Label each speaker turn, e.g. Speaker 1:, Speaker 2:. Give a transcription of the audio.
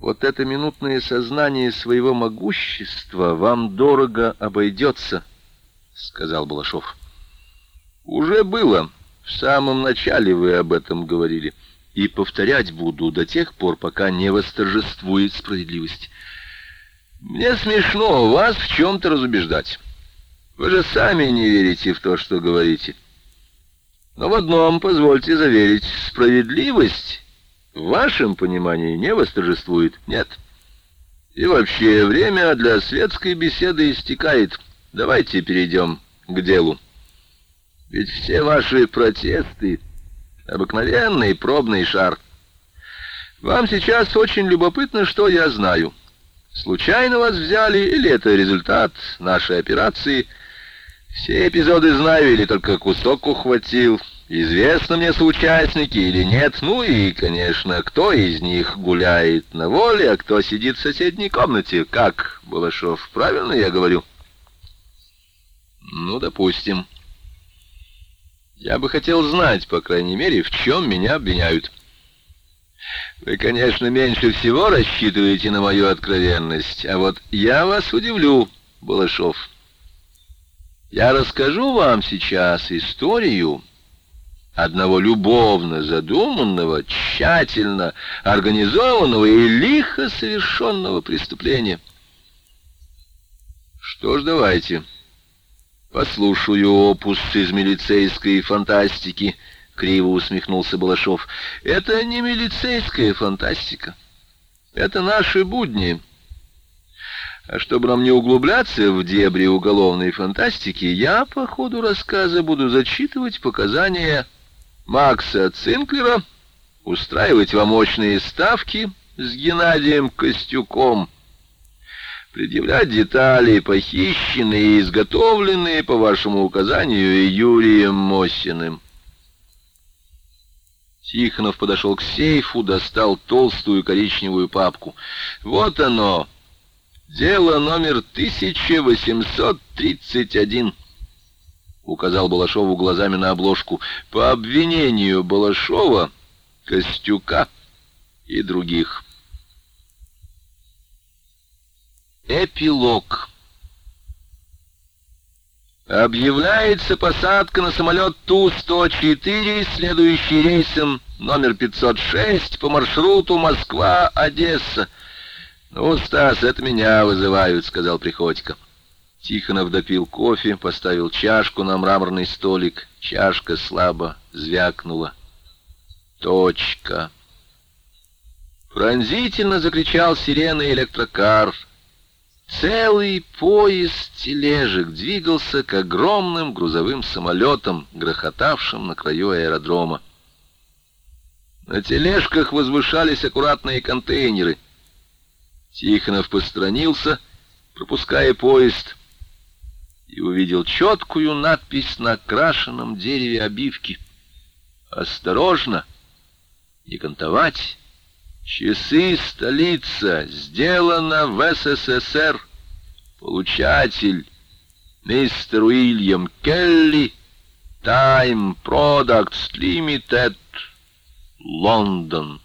Speaker 1: Вот это минутное сознание своего могущества вам дорого обойдется, — сказал Балашов. Уже было. В самом начале вы об этом говорили. И повторять буду до тех пор, пока не восторжествует справедливость. Мне смешно вас в чем-то разубеждать. Вы же сами не верите в то, что говорите. Но в одном, позвольте заверить, справедливость в вашем понимании не восторжествует. Нет. И вообще, время для светской беседы истекает. Давайте перейдем к делу. Ведь все ваши протесты — обыкновенный пробный шар. Вам сейчас очень любопытно, что я знаю. Случайно вас взяли, или это результат нашей операции? Все эпизоды знаю, или только кусок ухватил. Известно мне соучастники или нет. Ну и, конечно, кто из них гуляет на воле, а кто сидит в соседней комнате. Как, Балашов, правильно я говорю? Ну, допустим. Я бы хотел знать, по крайней мере, в чем меня обвиняют. Вы, конечно, меньше всего рассчитываете на мою откровенность, а вот я вас удивлю, Балашов. Я расскажу вам сейчас историю одного любовно задуманного, тщательно организованного и лихо совершенного преступления. Что ж, давайте... «Послушаю опус из милицейской фантастики», — криво усмехнулся Балашов. «Это не милицейская фантастика. Это наши будни». А чтобы нам не углубляться в дебри уголовной фантастики, я по ходу рассказа буду зачитывать показания Макса Цинклера, устраивать вам мощные ставки с Геннадием Костюком — предъявлять детали, похищенные и изготовленные по вашему указанию Юрием Мосиным. Тихонов подошел к сейфу, достал толстую коричневую папку. «Вот оно! Дело номер 1831!» Указал Балашову глазами на обложку. «По обвинению Балашова, Костюка и других». Эпилог. Объявляется посадка на самолет Ту-104, следующий рейсом номер 506 по маршруту Москва-Одесса. «Ну, Стас, это меня вызывают», — сказал Приходько. Тихонов допил кофе, поставил чашку на мраморный столик. Чашка слабо звякнула. «Точка». Пронзительно закричал сирена электрокар — Целый поезд тележек двигался к огромным грузовым самолетам, грохотавшим на краю аэродрома. На тележках возвышались аккуратные контейнеры. Тихонов постранился, пропуская поезд, и увидел четкую надпись на крашенном дереве обивки. «Осторожно! Не кантовать!» Часы столица. Сделано в СССР. Получатель. Мистер Уильям Келли. Time Products Limited. Лондон.